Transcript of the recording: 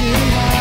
to hide.